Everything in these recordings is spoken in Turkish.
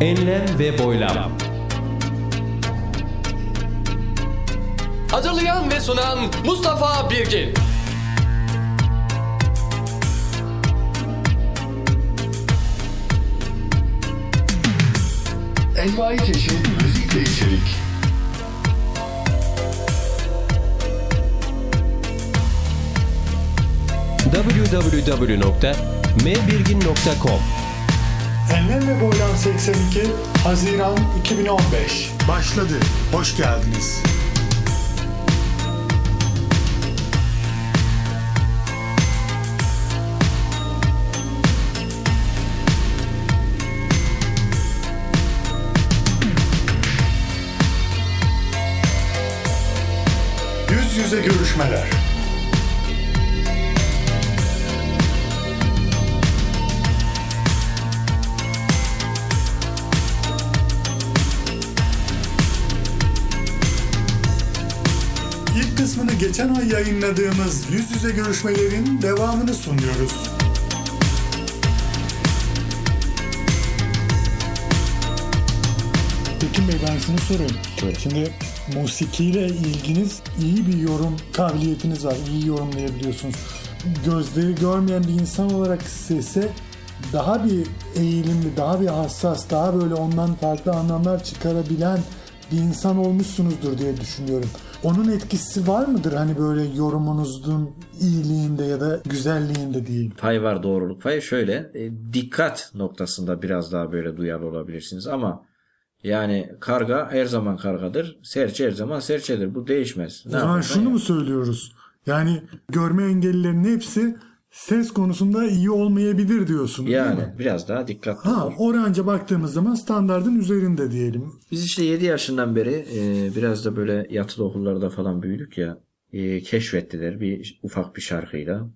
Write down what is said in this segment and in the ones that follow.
Enlem ve boylam. Hazırlayan ve sunan Mustafa Birgin. Envai çeşit müzik ve içerik. www.mbirgin.com Enlem ve Boylan 82 Haziran 2015 Başladı. Hoş geldiniz. Yüz yüze görüşmeler geçen ay yayınladığımız yüz yüze görüşmelerin devamını sunuyoruz. Tekin Bey ben şunu sorayım. Şimdi musikiyle ilginiz iyi bir yorum kabiliyetiniz var. İyi yorumlayabiliyorsunuz. Gözleri görmeyen bir insan olarak sese daha bir eğilimli, daha bir hassas, daha böyle ondan farklı anlamlar çıkarabilen bir insan olmuşsunuzdur diye düşünüyorum. Onun etkisi var mıdır hani böyle yorumunuzun iyiliğinde ya da güzelliğinde değil? pay var doğruluk payı şöyle e, dikkat noktasında biraz daha böyle duyarlı olabilirsiniz ama yani karga her zaman kargadır serçe her zaman serçedir bu değişmez. O zaman şunu mu söylüyoruz? Yani görme engellilerin hepsi ses konusunda iyi olmayabilir diyorsun değil yani mi? biraz daha dikkatli Ha, ol. oranca baktığımız zaman standardın üzerinde diyelim. Biz işte 7 yaşından beri e, biraz da böyle yatılı okullarda falan büyüdük ya e, keşfettiler bir ufak bir şarkıyla.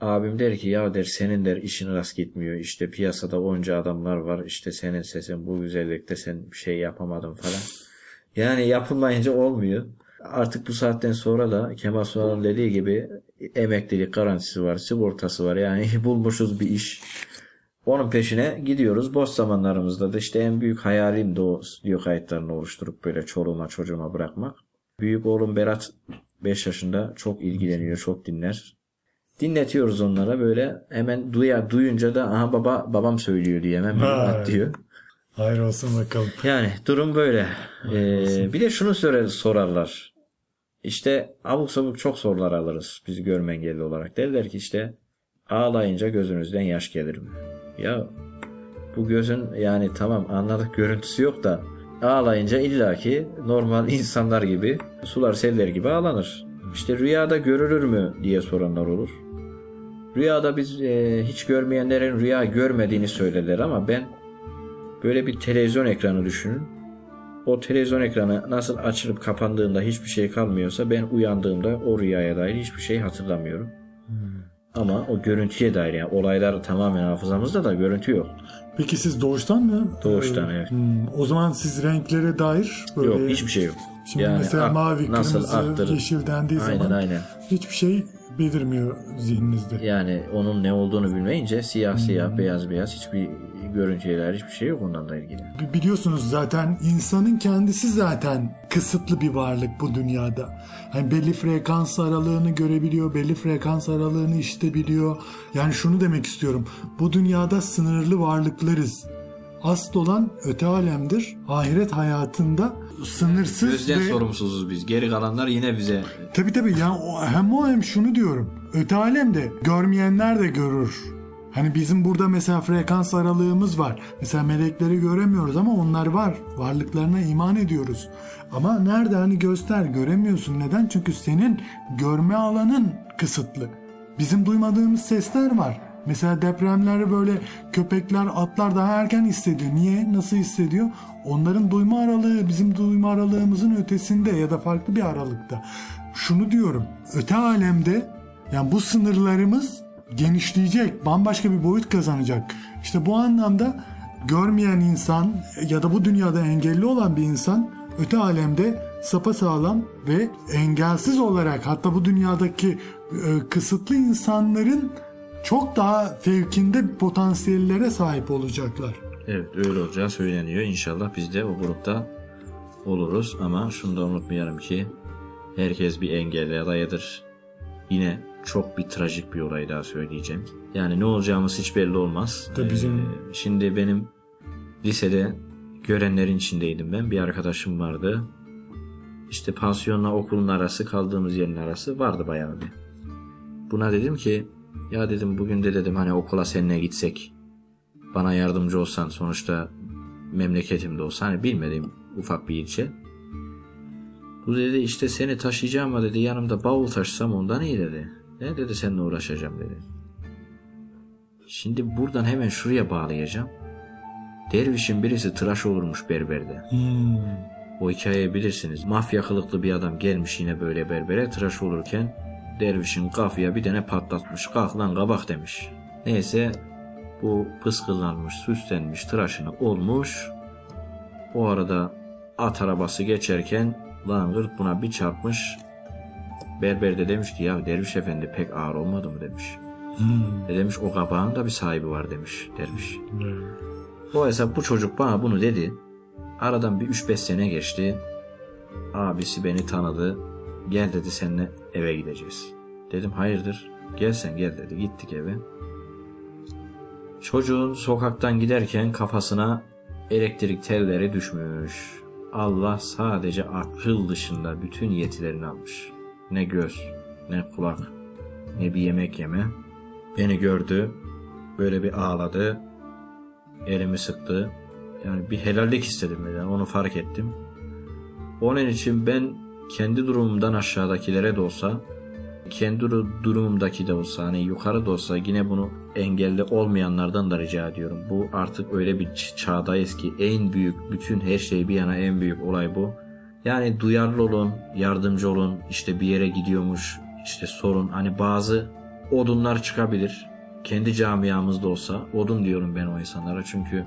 Abim der ki ya der senin der işin rast gitmiyor. İşte piyasada onca adamlar var. İşte senin sesin bu güzellikte sen bir şey yapamadın falan. Yani yapılmayınca olmuyor. Artık bu saatten sonra da Kemal Sunal'ın dediği gibi emeklilik garantisi var, sigortası var. Yani bulmuşuz bir iş. Onun peşine gidiyoruz. Boş zamanlarımızda da işte en büyük hayalim de o stüdyo kayıtlarını oluşturup böyle çoluğuma çocuğuma bırakmak. Büyük oğlum Berat 5 yaşında çok ilgileniyor, çok dinler. Dinletiyoruz onlara böyle hemen duya, duyunca da aha baba babam söylüyor diye hemen at diyor. Hayır olsun bakalım. Yani durum böyle. Ee, bir de şunu sorar, sorarlar. İşte abuk sabuk çok sorular alırız biz görme engelli olarak. Derler ki işte ağlayınca gözünüzden yaş gelir mi? Ya bu gözün yani tamam anladık görüntüsü yok da ağlayınca illaki normal insanlar gibi sular seller gibi ağlanır. İşte rüyada görülür mü diye soranlar olur. Rüyada biz e, hiç görmeyenlerin rüya görmediğini söylerler ama ben Böyle bir televizyon ekranı düşünün. O televizyon ekranı nasıl açılıp kapandığında hiçbir şey kalmıyorsa ben uyandığımda o rüyaya dair hiçbir şey hatırlamıyorum. Ama o görüntüye dair yani olaylar tamamen hafızamızda da görüntü yok. Peki siz doğuştan mı? Doğuştan, Ee, evet. hmm, O zaman siz renklere dair böyle... Yok hiçbir şey yok. Şimdi mesela ak- mavi, kırmızı, aktır- yeşil dendiği Aynen zaman aynen. hiçbir şey belirmiyor zihninizde. Yani onun ne olduğunu bilmeyince siyah Hmm. siyah beyaz beyaz hiçbir görüntüye dair hiçbir şey yok ondan da ilgili. Bi- Biliyorsunuz zaten insanın kendisi zaten kısıtlı bir varlık bu dünyada. Hani belli frekans aralığını görebiliyor, belli frekans aralığını işitebiliyor. Yani şunu demek istiyorum. Bu dünyada sınırlı varlıklarız. Asıl olan öte alemdir. Ahiret hayatında sınırsız Gözden ve... sorumsuzuz biz. Geri kalanlar yine bize Tabii tabii yani o, hem o hem şunu diyorum. Öte alemde görmeyenler de görür. Hani bizim burada mesela frekans aralığımız var. Mesela melekleri göremiyoruz ama onlar var. Varlıklarına iman ediyoruz. Ama nerede hani göster göremiyorsun. Neden? Çünkü senin görme alanın kısıtlı. Bizim duymadığımız sesler var. Mesela depremleri böyle köpekler, atlar daha erken hissediyor. Niye? Nasıl hissediyor? Onların duyma aralığı bizim duyma aralığımızın ötesinde ya da farklı bir aralıkta. Şunu diyorum. Öte alemde yani bu sınırlarımız genişleyecek. Bambaşka bir boyut kazanacak. İşte bu anlamda görmeyen insan ya da bu dünyada engelli olan bir insan öte alemde sapasağlam ve engelsiz olarak hatta bu dünyadaki e, kısıtlı insanların çok daha fevkinde potansiyellere sahip olacaklar. Evet öyle olacağı söyleniyor. İnşallah biz de o grupta oluruz ama şunu da unutmayalım ki herkes bir engelli adayıdır. Yine çok bir trajik bir olay daha söyleyeceğim. Yani ne olacağımız hiç belli olmaz. Tabii canım. Ee, şimdi benim lisede görenlerin içindeydim ben. Bir arkadaşım vardı. İşte pansiyonla okulun arası kaldığımız yerin arası vardı bayağı bir. Buna dedim ki ya dedim bugün de dedim hani okula seninle gitsek bana yardımcı olsan sonuçta memleketimde olsa hani bilmediğim ufak bir ilçe. Bu dedi işte seni taşıyacağım ama dedi yanımda bavul taşısam ondan iyi dedi. Ne dedi seninle uğraşacağım dedi. Şimdi buradan hemen şuraya bağlayacağım. Dervişin birisi tıraş olurmuş berberde. Hmm. O hikayeyi bilirsiniz. Mafya kılıklı bir adam gelmiş yine böyle berbere tıraş olurken dervişin kafaya bir tane patlatmış. Kalk lan kabak demiş. Neyse bu pıskıllanmış, süslenmiş, tıraşını olmuş. O arada at arabası geçerken langırt buna bir çarpmış. Berber de demiş ki ya derviş efendi pek ağır olmadı mı demiş. E demiş o kabağın da bir sahibi var demiş derviş. O hesap bu çocuk bana bunu dedi. Aradan bir 3-5 sene geçti. Abisi beni tanıdı. Gel dedi seninle eve gideceğiz. Dedim hayırdır? Gel sen gel dedi. Gittik eve. Çocuğun sokaktan giderken kafasına elektrik telleri düşmüş. Allah sadece akıl dışında bütün yetilerini almış. Ne göz, ne kulak, ne bir yemek yeme. Beni gördü, böyle bir ağladı, elimi sıktı. Yani bir helallik istedim yani onu fark ettim. Onun için ben kendi durumumdan aşağıdakilere de olsa, kendi dur- durumumdaki de olsa, hani yukarı da olsa yine bunu engelli olmayanlardan da rica ediyorum. Bu artık öyle bir çağdayız ki en büyük, bütün her şey bir yana en büyük olay bu. Yani duyarlı olun, yardımcı olun, işte bir yere gidiyormuş, işte sorun. Hani bazı odunlar çıkabilir. Kendi camiamızda olsa odun diyorum ben o insanlara çünkü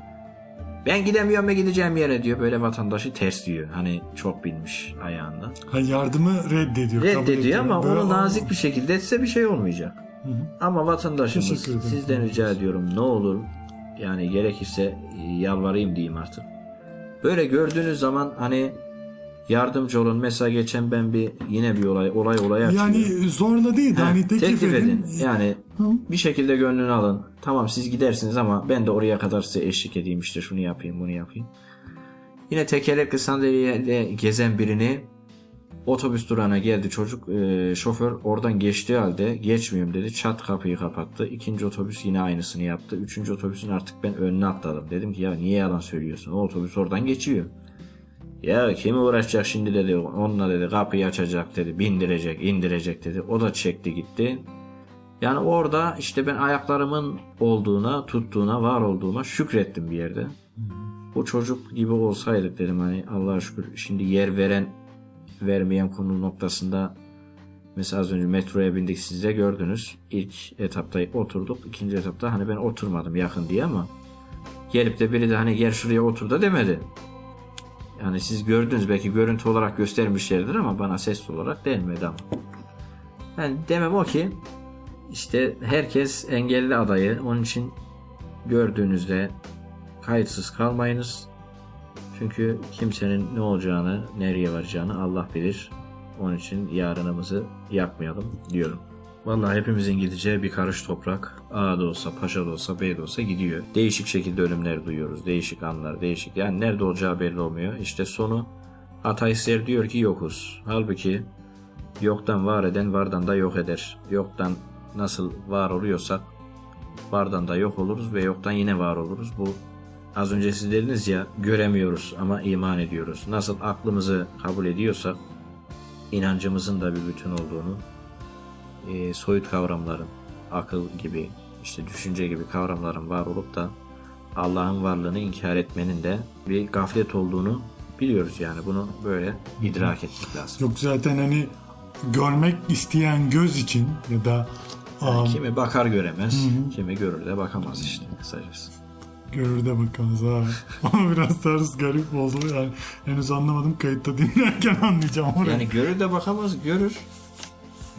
ben gidemiyorum ve gideceğim yere diyor. Böyle vatandaşı ters diyor. Hani çok bilmiş ayağında. Ha, yardımı reddediyor. Reddediyor ama Böyle onu nazik bir şekilde etse bir şey olmayacak. Ama vatandaşımız Teşekkür ederim. sizden rica ediyorum ne olur yani gerekirse yalvarayım diyeyim artık. Böyle gördüğünüz zaman hani yardımcı olun. Mesela geçen ben bir yine bir olay olay olay açıyor. Yani zorla değil de Ha, hani teklif, edin. Yani bir şekilde gönlünü alın. Tamam siz gidersiniz ama ben de oraya kadar size eşlik edeyim işte şunu yapayım bunu yapayım. Yine tekerlekli sandalyeyle gezen birini otobüs durağına geldi çocuk e, şoför oradan geçtiği halde geçmiyorum dedi çat kapıyı kapattı. İkinci otobüs yine aynısını yaptı. Üçüncü otobüsün artık ben önüne atladım. Dedim ki ya niye yalan söylüyorsun o otobüs oradan geçiyor. Ya kimi uğraşacak şimdi dedi onunla dedi kapıyı açacak dedi bindirecek indirecek dedi o da çekti gitti. Yani orada işte ben ayaklarımın olduğuna tuttuğuna var olduğuma şükrettim bir yerde. O çocuk gibi olsaydık dedim hani Allah'a şükür şimdi yer veren vermeyen konu noktasında mesela az önce metroya bindik siz de gördünüz. İlk etapta oturduk ikinci etapta hani ben oturmadım yakın diye ama gelip de biri de hani gel şuraya otur da demedi. Yani siz gördünüz belki görüntü olarak göstermişlerdir ama bana ses olarak denmedi ama. Yani demem o ki işte herkes engelli adayı. Onun için gördüğünüzde kayıtsız kalmayınız. Çünkü kimsenin ne olacağını, nereye varacağını Allah bilir. Onun için yarınımızı yakmayalım diyorum. Vallahi hepimizin gideceği bir karış toprak. A da olsa, Paşa da olsa, B de olsa gidiyor. Değişik şekilde ölümler duyuyoruz. Değişik anlar, değişik. Yani nerede olacağı belli olmuyor. İşte sonu ateistler diyor ki yokuz. Halbuki yoktan var eden vardan da yok eder. Yoktan nasıl var oluyorsak vardan da yok oluruz ve yoktan yine var oluruz. Bu az önce siz dediniz ya göremiyoruz ama iman ediyoruz. Nasıl aklımızı kabul ediyorsak inancımızın da bir bütün olduğunu e, soyut kavramların akıl gibi işte düşünce gibi kavramların var olup da Allah'ın varlığını inkar etmenin de bir gaflet olduğunu biliyoruz yani bunu böyle idrak etmek lazım. Yok zaten hani görmek isteyen göz için ya da aa, Kimi bakar göremez, kimi görür de bakamaz işte kısacası. görür de bakamaz ha. Ama biraz ters garip oldu yani. Henüz anlamadım kayıtta dinlerken anlayacağım orayı. Yani görür de bakamaz, görür.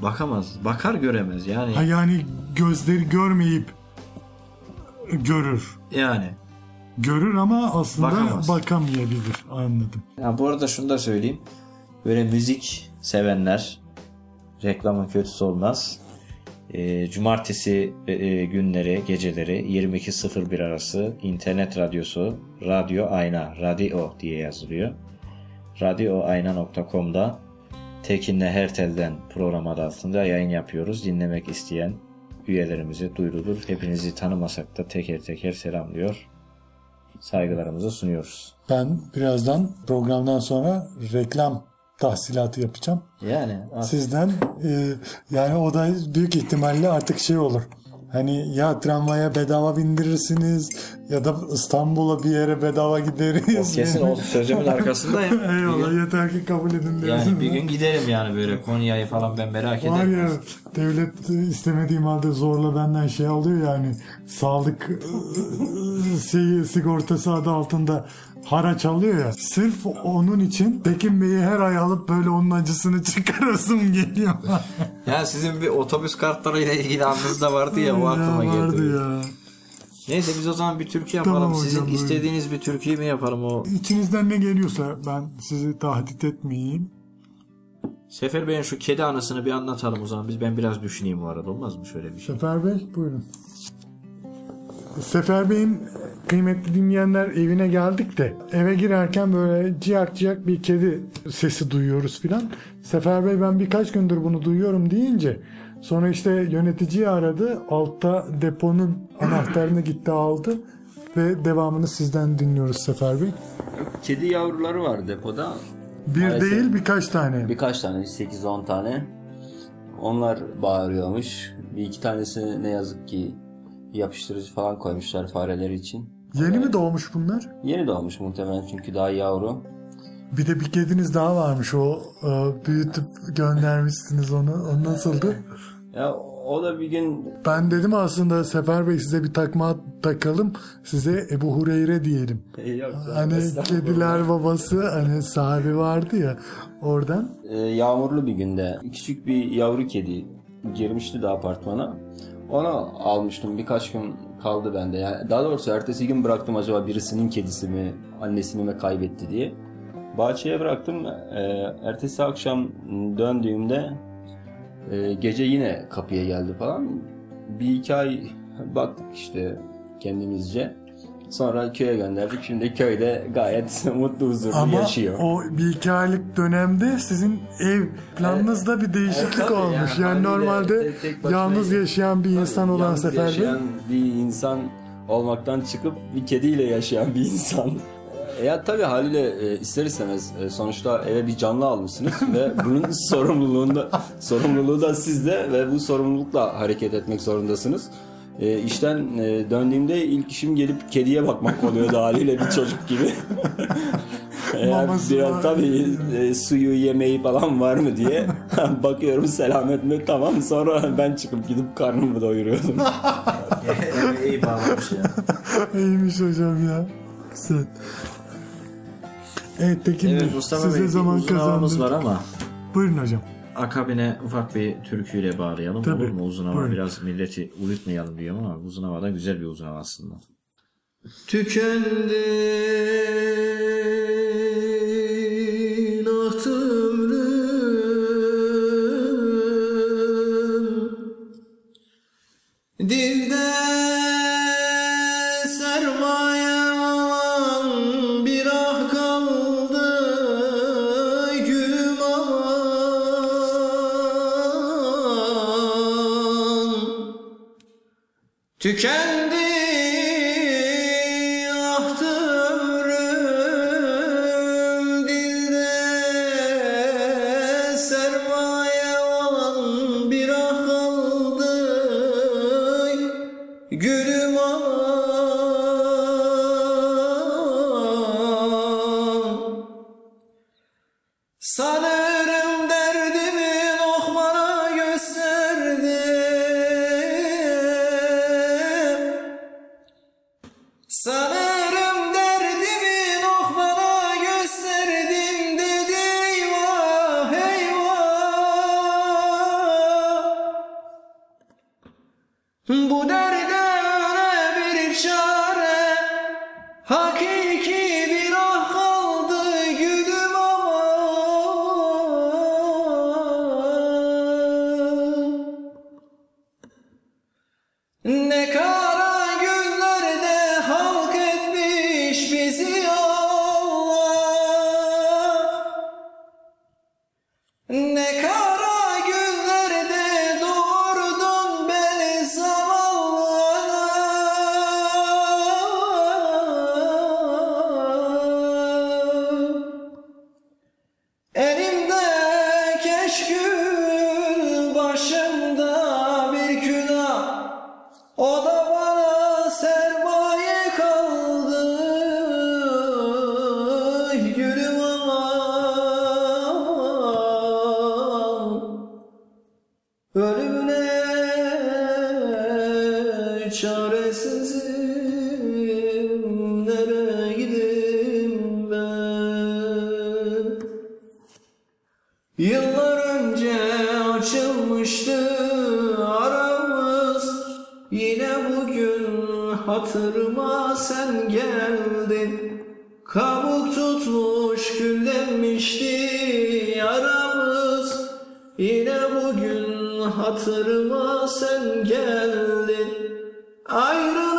Bakamaz, bakar göremez yani. Ha yani gözleri görmeyip görür. Yani Görür ama aslında Bakamaz. bakamayabilir. Anladım. Ya bu arada şunu da söyleyeyim. Böyle müzik sevenler reklamın kötüsü olmaz. Ee, cumartesi e, e, günleri, geceleri 22.01 arası internet radyosu Radyo Ayna, Radio diye yazılıyor. radioayna.com'da Tekin'le Hertel'den program adı altında yayın yapıyoruz. Dinlemek isteyen üyelerimize duyurulur. Hepinizi tanımasak da teker teker selamlıyor. Saygılarımızı sunuyoruz. Ben birazdan programdan sonra reklam tahsilatı yapacağım. Yani Sizden e, yani o da büyük ihtimalle artık şey olur. Hani ya tramvaya bedava bindirirsiniz ya da İstanbul'a bir yere bedava gideriz. Kesin o sözümün arkasındayım. Eyvallah gün- yeter ki kabul edin diyorsun. yani bir gün giderim yani böyle Konya'yı falan ben merak Var ederim. ya devlet istemediğim halde zorla benden şey alıyor yani sağlık ıı, şeyi sigortası adı altında haraç alıyor ya. Sırf onun için Tekin Bey'i her ay alıp böyle onun acısını çıkarasım geliyor. Ya sizin bir otobüs kartlarıyla ilgili anınızda vardı ya o aklıma ya geldi. vardı ya. Neyse biz o zaman bir türkü yapalım. Tamam hocam, Sizin buyurun. istediğiniz bir türküyü mü yapalım o? İçinizden ne geliyorsa ben sizi tahdit etmeyeyim. Sefer Bey'in şu kedi anısını bir anlatalım o zaman. Biz ben biraz düşüneyim bu arada olmaz mı şöyle bir şey? Sefer Bey buyurun. Sefer Bey'in kıymetli dinleyenler evine geldik de eve girerken böyle ciyak ciyak bir kedi sesi duyuyoruz filan. Sefer Bey ben birkaç gündür bunu duyuyorum deyince sonra işte yöneticiyi aradı. Altta deponun anahtarını gitti aldı ve devamını sizden dinliyoruz Sefer Bey. Kedi yavruları var depoda. Bir Maalesef. değil birkaç tane. Birkaç tane, 8-10 tane. Onlar bağırıyormuş. Bir iki tanesi ne yazık ki yapıştırıcı falan koymuşlar fareleri için. Yeni mi doğmuş bunlar? Yeni doğmuş muhtemelen çünkü daha yavru. Bir de bir kediniz daha varmış o e, büyütüp göndermişsiniz onu. O nasıldı? Ya o da bir gün Ben dedim aslında Sefer Bey size bir takma takalım. Size Ebu Hureyre diyelim. Yok, Hani kediler babası hani sahibi vardı ya oradan. e, yağmurlu bir günde küçük bir yavru kedi girmişti de apartmana. Onu almıştım. Birkaç gün kaldı bende. Yani daha doğrusu ertesi gün bıraktım acaba birisinin kedisi mi, annesini mi kaybetti diye. Bahçeye bıraktım. E, ertesi akşam döndüğümde e, gece yine kapıya geldi falan. Bir iki ay baktık işte kendimizce. Sonra köye gönderdik. Şimdi köyde gayet mutlu huzurlu Ama yaşıyor. o bir iki aylık dönemde sizin ev planınızda bir değişiklik Evet, olmuş. yani Yani, normalde tek- tek yalnız yaşayan bir insan Tabii, olan yalnız Sefer Bey. yaşayan bir insan olmaktan çıkıp bir kediyle yaşayan bir insan. Ya tabii haliyle e, ister istemez e, sonuçta eve bir canlı almışsınız ve bunun sorumluluğunda sorumluluğu da sizde ve bu sorumlulukla hareket etmek zorundasınız. E, işten e, döndüğümde ilk işim gelip kediye bakmak oluyordu haliyle bir çocuk gibi. Eğer Maması biraz tabii e, suyu yemeği falan var mı diye bakıyorum selamet mi tamam sonra ben çıkıp gidip karnımı doyuruyordum. İyi bağlamış ya. İyiymiş hocam ya. Güzel. Evet Tekin Evet Bey Mustafa size Bey zaman havamız var ama Buyurun hocam. Akabine ufak bir türküyle bağlayalım Tabii, olur mu? Uzun hava buyurun. biraz milleti uyutmayalım diyorum ama uzun hava da güzel bir uzun hava aslında. Tükendi Tükendi hatırıma sen geldin. Kabuk tutmuş küllenmişti yaramız. Yine bugün hatırıma sen geldin. Ayrılık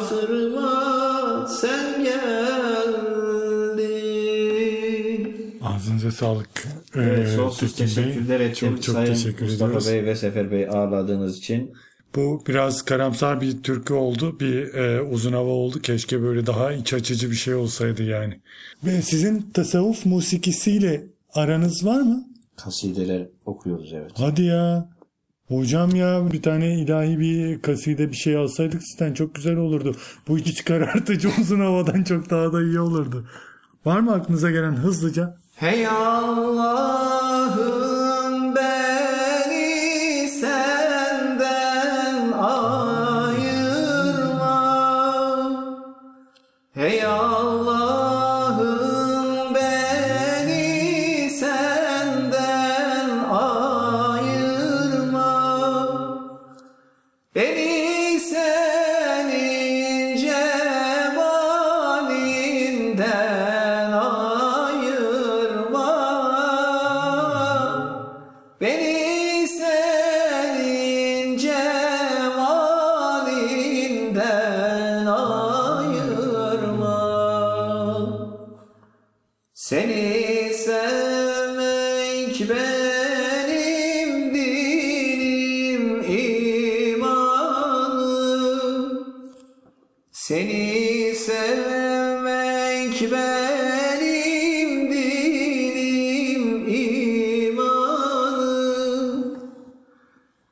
hatırıma sen geldin Ağzınıza sağlık. Evet, Ee, sonsuz Tekin Bey. teşekkürler ettim. Çok çok Sayın teşekkür Mustafa ediyoruz. Bey ve Sefer Bey ağırladığınız için. Bu biraz karamsar bir türkü oldu. Bir e, uzun hava oldu. Keşke böyle daha iç açıcı bir şey olsaydı yani. Ve sizin tasavvuf musikisiyle aranız var mı? Kasideler okuyoruz evet. Hadi ya. Hocam ya bir tane ilahi bir kaside bir şey alsaydık sizden çok güzel olurdu. Bu iç karartıcı uzun havadan çok daha da iyi olurdu. Var mı aklınıza gelen hızlıca? Hey Allah'ım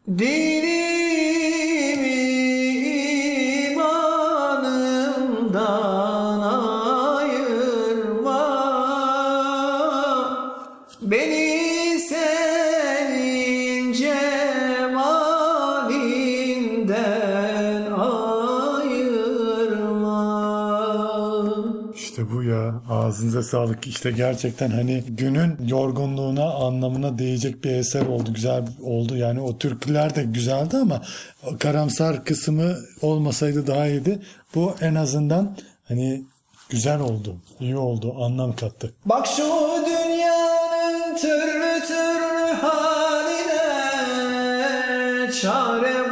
Did Ağzınıza sağlık. İşte gerçekten hani günün yorgunluğuna anlamına değecek bir eser oldu. Güzel oldu. Yani o türküler de güzeldi ama karamsar kısmı olmasaydı daha iyiydi. Bu en azından hani güzel oldu. iyi oldu. Anlam kattı. Bak şu dünyanın türlü türlü haline çare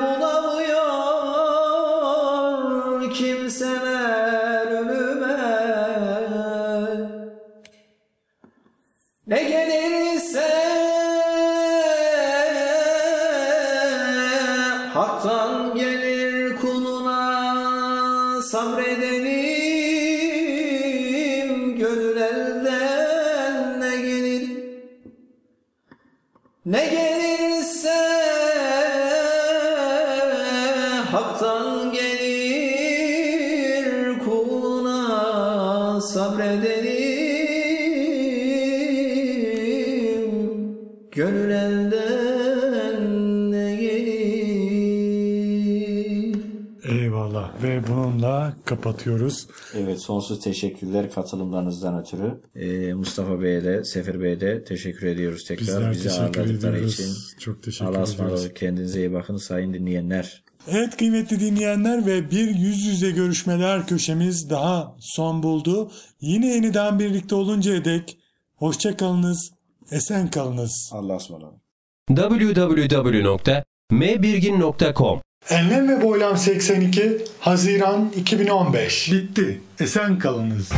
kuluna sabredelim Gönül elden ne gelir Eyvallah ve bununla kapatıyoruz. Evet sonsuz teşekkürler katılımlarınızdan ötürü. Ee, Mustafa Bey'e de Sefer Bey'e de teşekkür ediyoruz tekrar Bizler bizi teşekkür ağırladıkları ediyoruz. için. Çok teşekkür Allah'a ediyoruz. ısmarladık. Kendinize iyi bakın sayın dinleyenler. Evet kıymetli dinleyenler ve bir yüz yüze görüşmeler köşemiz daha son buldu. Yine yeniden birlikte oluncaya dek hoşça kalınız, esen kalınız. Allah'a ısmarladık. www.mbirgin.com Enlem ve Boylam 82 Haziran 2015 Bitti. Esen kalınız.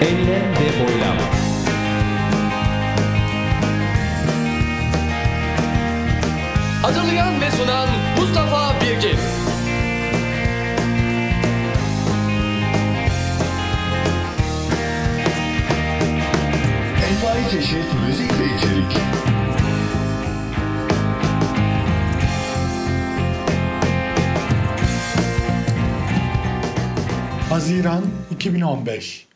Enlem ve boylam. Hazırlayan ve sunan Mustafa Birgin. Envai çeşit müzik ve içerik. Haziran 2015